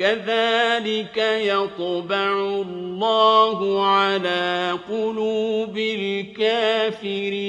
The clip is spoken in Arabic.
كَذَٰلِكَ يَطْبَعُ اللَّهُ عَلَىٰ قُلُوبِ الْكَافِرِينَ.